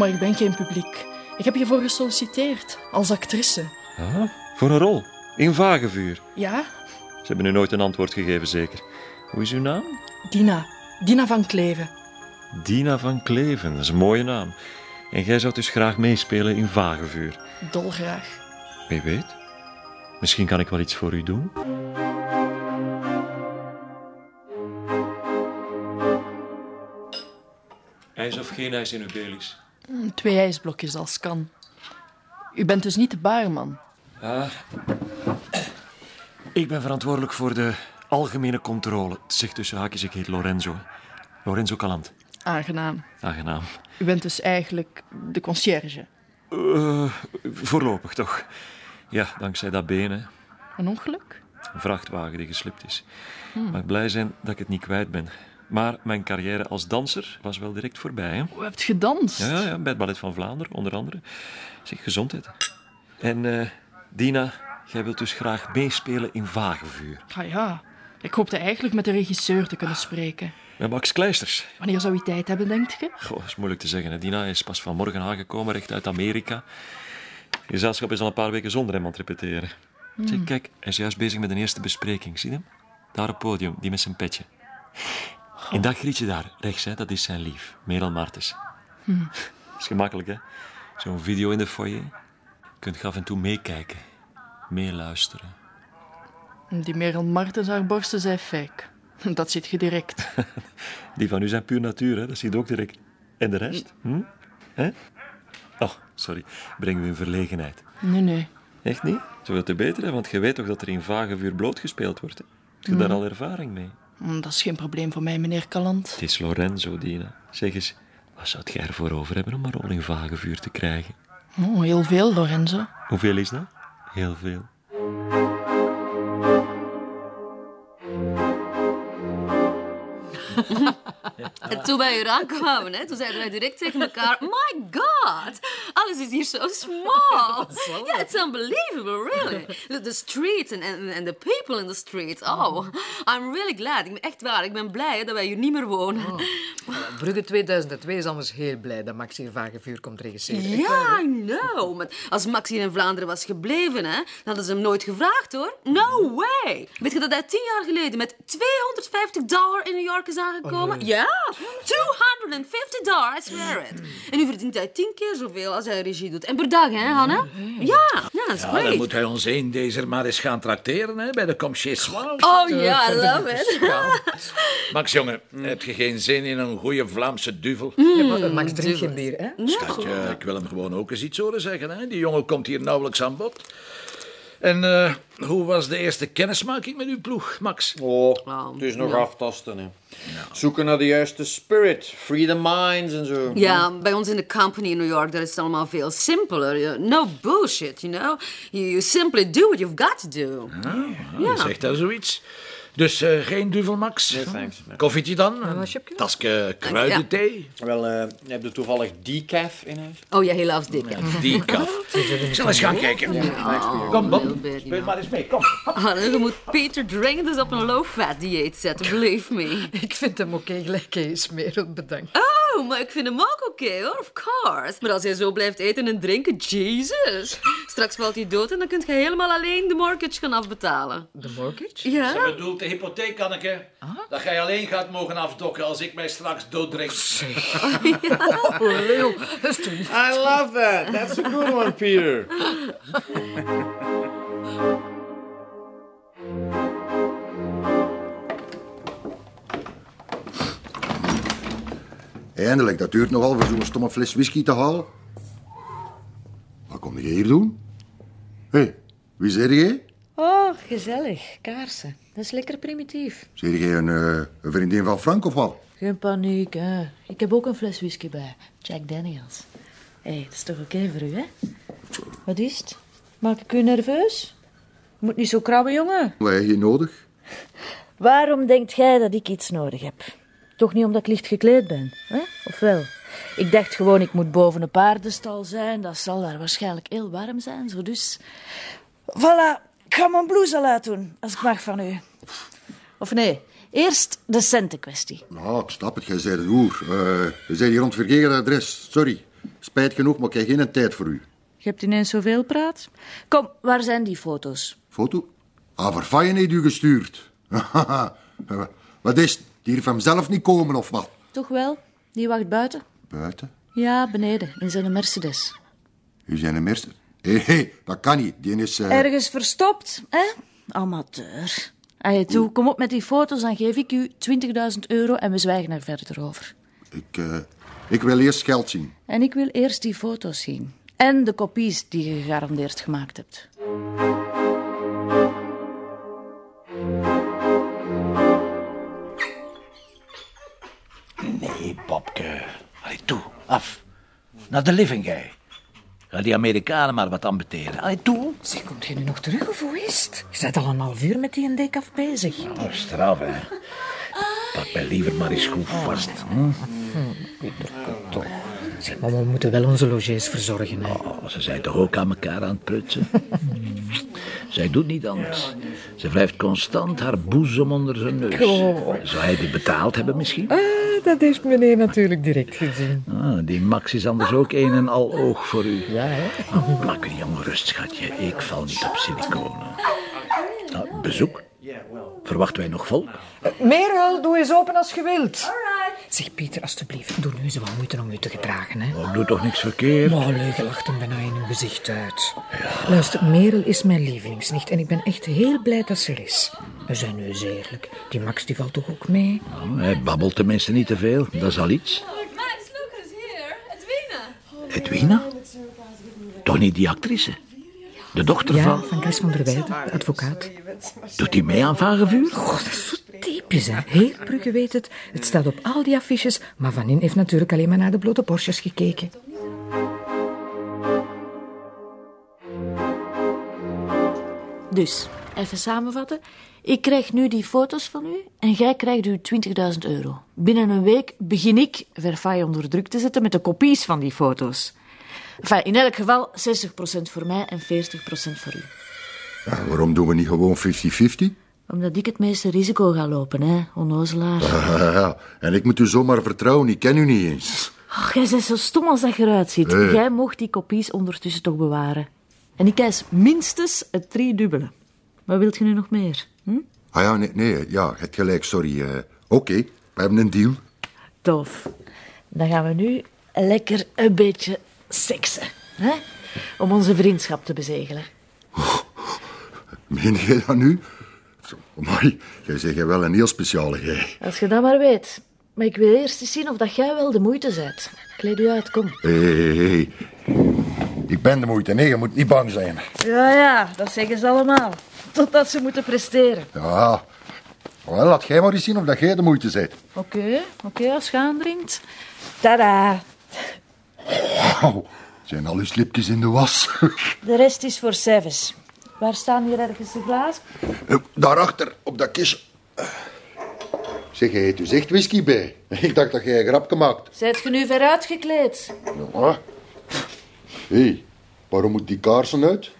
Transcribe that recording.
maar ik ben geen publiek. Ik heb hiervoor gesolliciteerd, als actrice. Ah, voor een rol. In Vagevuur. Ja, Ze hebben u nooit een antwoord gegeven, zeker. Hoe is uw naam? Dina. Dina van Kleven. Dina van Kleven, dat is een mooie naam. En jij zou dus graag meespelen in Vagevuur. Dolgraag. Wie weet. Misschien kan ik wel iets voor u doen. IJs of geen ijs in uw Belis? Hm, Twee ijsblokjes als kan. U bent dus niet de baarman. Ah. Ik ben verantwoordelijk voor de algemene controle. Zegt tussen haakjes, ik heet Lorenzo. Lorenzo Calant. Aangenaam. Aangenaam. U bent dus eigenlijk de conciërge. Eh, voorlopig toch. Ja, dankzij dat been, hè. Een ongeluk? Een vrachtwagen die geslipt is. Mag blij zijn dat ik het niet kwijt ben. Maar mijn carrière als danser was wel direct voorbij, hè. U hebt gedanst. Ja, ja, bij het Ballet van Vlaanderen, onder andere. Zeg, gezondheid. En eh, Dina, jij wilt dus graag meespelen in Vagevuur. Ah ja, ik hoopte eigenlijk met de regisseur te kunnen spreken. Met Max Kleisters. Wanneer zou u tijd hebben, denkt je? Goh, dat is moeilijk te zeggen. Hè. Dina is pas vanmorgen aangekomen, recht uit Amerika. Het gezelschap is al een paar weken zonder hem aan het repeteren. Zeg, kijk, hij is juist bezig met een eerste bespreking. Zie je hem? Daar op het podium, die met zijn petje. En dat grietje daar, rechts, hè, dat is zijn lief, Merel Martens. Dat is gemakkelijk, hè? Zo'n video in de foyer. Je kunt af en toe meekijken, meeluisteren. Die Merel Martens, haar borsten zijn fake. Dat ziet je direct. Die van u zijn puur natuur, hè? dat zie je ook direct. En de rest? Hm? Hè? Oh, sorry, breng u in verlegenheid. Nee, nee. Echt niet? Zoveel te beter, hè? want je weet toch dat er in Vagevuur blootgespeeld wordt. Hè? Heb je daar al ervaring mee? Hm, Dat is geen probleem voor mij, meneer Calant. Het is Lorenzo, Dina. Zeg eens, wat zou jij ervoor over hebben om een rol in Vagevuur te krijgen? Oh, heel veel, Lorenzo. Hoeveel is dat? Heel veel. En toen wij hier aankwamen, hè, toen zeiden wij direct tegen elkaar... My God, alles is hier zo small. Yeah, it's unbelievable, really. The, the streets and, and, and the people in the streets. Oh, I'm really glad. Ik ben echt waar, ik ben blij dat wij hier niet meer wonen. Brugge 2002 is anders heel blij dat Max hier Vagevuur komt regisseren. Ja, I know. Maar als Max hier in Vlaanderen was gebleven, hè, dan hadden ze hem nooit gevraagd, hoor. No way. Weet je dat hij tien jaar geleden met 250 dollar in New York is aangekomen? Ja, 250 dollar, I swear it. En nu verdient hij tien keer zoveel als hij regie doet. En per dag, hè, Hanne? Ja, ja, dat is Ja, dan moet hij ons een deze maar eens gaan trakteren hè, bij de Comché. Oh ja, I love it. Max, jongen, heb je geen zin in een goede Vlaamse duvel? Ja, maar Max drinkt geen bier, hè? Schatje, ik wil hem gewoon ook eens iets horen zeggen. Hè? Die jongen komt hier nauwelijks aan bod. En eh, hoe was de eerste kennismaking met uw ploeg, Max? Oh, het is nog aftasten. Hè. Zoeken naar de juiste spirit, free the minds en zo. Ja, bij ons in de company in New York, dat is het allemaal veel simpeler. No bullshit, you know? You, you simply do what you've got to do. Ja. Zegt daar zoiets? Dus eh, geen duvel, Max? Nee, thanks. Nee. Koffietje dan? Een tasje kruidenthee? Wel, eh, heb je toevallig decaf in huis? Oh ja, he loves dick. Die kaf. Ik zal eens gaan kijken. Kom, Bob. Speel maar eens mee, kom. Hanne, je moet Peter dringend eens op een low-fat dieet zetten, believe me. Ik vind hem oké gelijk hij is, Merel, bedankt. Oh, maar ik vind hem ook oké hoor, of course. Maar als hij zo blijft eten en drinken, Jesus. Straks valt hij dood en dan kunt je helemaal alleen de mortgage gaan afbetalen. De mortgage? Ja? Ze bedoelt de hypotheek, Anneke. Dat jij alleen gaat mogen afdokken als ik mij straks dooddrink. Oh, toch niet... I love that. That's a good one, Peter. Eindelijk, dat duurt nogal voor zo'n stomme fles whisky te halen. Wat kom je hier doen? Hé, hey, wie zeg jij? Oh, gezellig. Kaarsen. Dat is lekker primitief. Zeg jij een, eh, een vriendin van Frank of wat? Geen paniek, hè. Ik heb ook een fles whisky bij. Jack Daniels. Hé, hey, dat is toch oké voor u, hè? Wat is het? Maak ik u nerveus? Je moet niet zo krabben, jongen. Wat heb je nodig? Waarom denkt jij dat ik iets nodig heb? Toch niet omdat ik licht gekleed ben, hè? Of wel? Ik dacht gewoon, ik moet boven een paardenstal zijn. Dat zal daar waarschijnlijk heel warm zijn, zo dus... Voilà, ik ga mijn blouse al uitdoen, als ik mag van u. Of nee, eerst de centenkwestie. Ja, ik snap het, jij zei het hoer. Eh, je zei hier rond verkeerd adres, sorry. spijt genoeg, maar ik heb geen tijd voor u. Je hebt ineens zoveel praat. Kom, waar zijn die foto's? Foto? Ah, Vervaien heeft u gestuurd. wat is het? Die heeft hem zelf niet komen, of wat? Toch wel? Die wacht buiten? Buiten? Ja, beneden, in zijn Mercedes. U zijn een merster. Hé, hé, dat kan niet. Die is... eh, Ergens verstopt, hè? Amateur. Allee, toe, kom op met die foto's, dan geef ik u 20.000 euro en we zwijgen er verder over. Ik, eh, ik wil eerst geld zien. En ik wil eerst die foto's zien. En de kopies die je gegarandeerd gemaakt hebt. Nee, Bobke. Allee, toe, af. Naar de living, jij. Ga die Amerikanen maar wat ambeteren. Allee, toe. Zeg, komt je nu nog terug of hoe is het? Je bent al een half uur met die een dekaf bezig. Oh, straf, hè. Pak mij liever maar eens goed vast. Hm? Zeg, maar we moeten wel onze logies verzorgen. Hè. Oh, ze zijn toch ook aan elkaar aan het prutsen? Zij doet niet anders. Ze wrijft constant haar boezem onder zijn neus. Zou hij dit betaald hebben misschien? Ah, dat heeft meneer natuurlijk direct gezien. Ah, die Max is anders ook een en al oog voor u. Ja, hè? Oh, maak u niet ongerust, schatje. Ik val niet op siliconen. Ah, bezoek? Verwachten wij nog volk? Merel, doe eens open als je wilt. Zeg, Pieter, alstublieft, doe nu eens wat moeite om u te gedragen, hè. Oh, ik doe toch niks verkeerd? Maar leugen lacht hem bijna in uw gezicht uit. Luister, Merel is mijn lievelingsnicht en ik ben echt heel blij dat ze er is. We zijn nu eens eerlijk. Die Max die valt toch ook mee? Oh, hij babbelt tenminste niet te veel. Dat is al iets. Max, look who's here. Edwina. Edwina? Toch niet die actrice? De dochter Ja, van... van Chris van der Weijden, advocaat. Doet hij mee aan Vagevuur? God, dat is zo typisch, hè. Heel Brugge weet het. Het staat op al die affiches, maar Van In heeft natuurlijk alleen maar naar de blote borstjes gekeken. Dus, even samenvatten. Ik krijg nu die foto's van u en jij krijgt uw 20.000 euro. Binnen een week begin ik Verfaai onder druk te zetten met de kopies van die foto's. Enfin, in elk geval 60% voor mij en 40% voor u. Ja, waarom doen we niet gewoon 50-50? Omdat ik het meeste risico ga lopen, hè, onnozelaar. Ja, ja, en ik moet u zomaar vertrouwen, ik ken u niet eens. Ach, jij bent zo stom als dat je eruit ziet. Jij mocht die kopies ondertussen toch bewaren. En ik eis minstens het driedubbele. Wat wilt je nu nog meer? Hm? Ah ja, nee, nee ja, je hebt gelijk, sorry. eh, Oké, we hebben een deal. Tof. Dan gaan we nu lekker een beetje seksen. Hè? Om onze vriendschap te bezegelen. Meen jij dat nu? Maar jij zegt wel een heel speciale jij. Als je dat maar weet. Maar ik wil eerst eens zien of dat jij wel de moeite bent. Kleed u uit, kom. Hé, hé, hé. Ik ben de moeite. Nee, je moet niet bang zijn. Ja, ja, dat zeggen ze allemaal. Totdat ze moeten presteren. Ja. Wel, laat jij maar eens zien of dat jij de moeite bent. Oké, oké, als je aandringt. Tada. Wauw, zijn al uw slipjes in de was. De rest is voor Seves. Waar staan hier ergens de glazen? Eh, Daarachter, op dat kistje. Zeg, jij eet dus echt whisky bij? Ik dacht dat jij een grapje maakt. Zijt je nu ver uitgekleed? Ja. Hé, waarom moet die kaarsen uit?